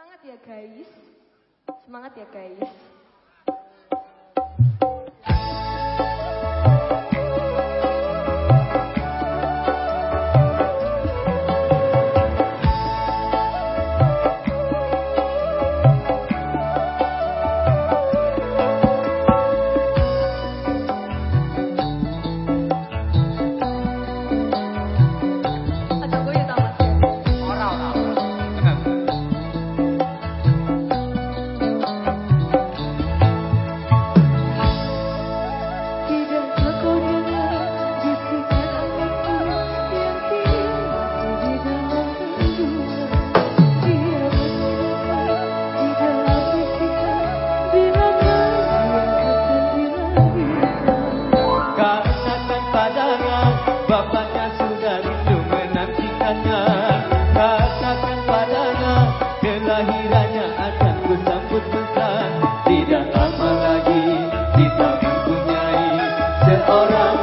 Semangat ya guys. Semangat ya guys. saudara Bapaknya sudah rindu menantikannya. Katakan padanya Kelahirannya akan ku sambut besar Tidak lama lagi kita mempunyai Seorang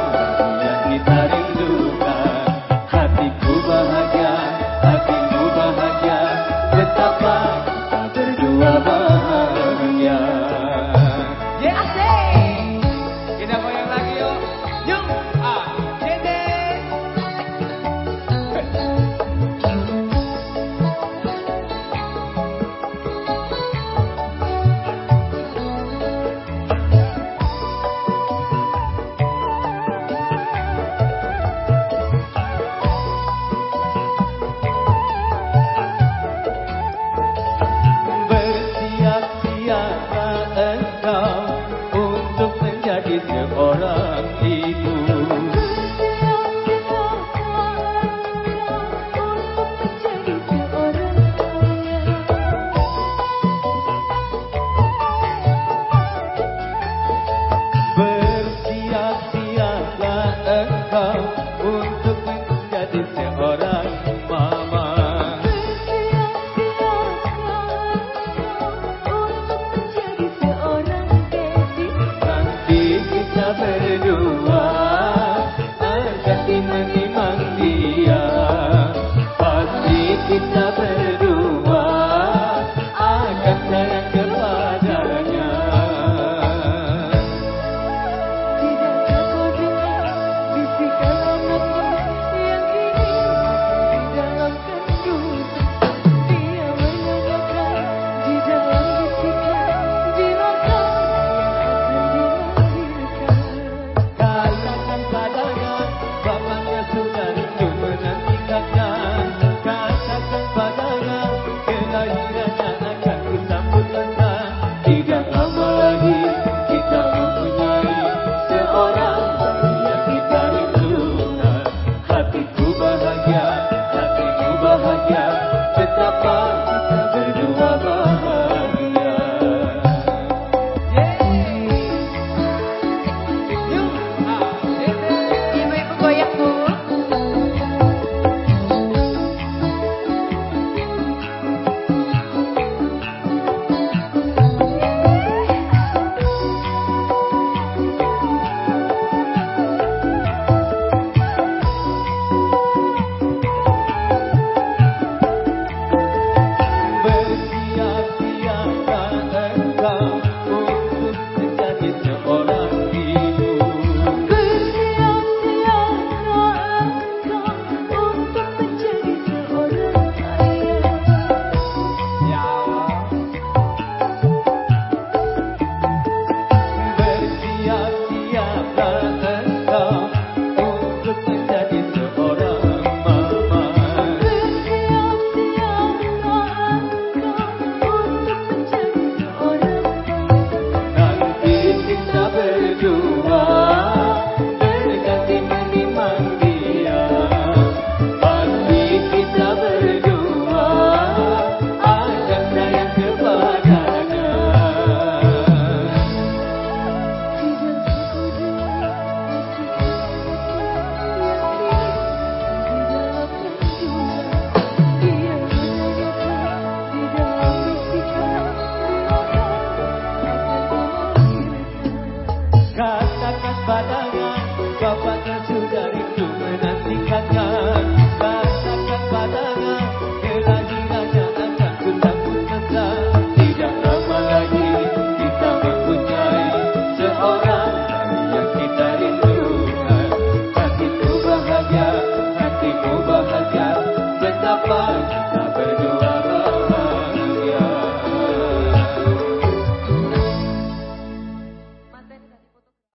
para padanya Bapak kasur dariku menantikannya Rasakan padanya lagi akan tentang takut tentang Tidak lama lagi kita mempunyai Seorang yang kita rindukan. Bahagia, hatimu bahagia.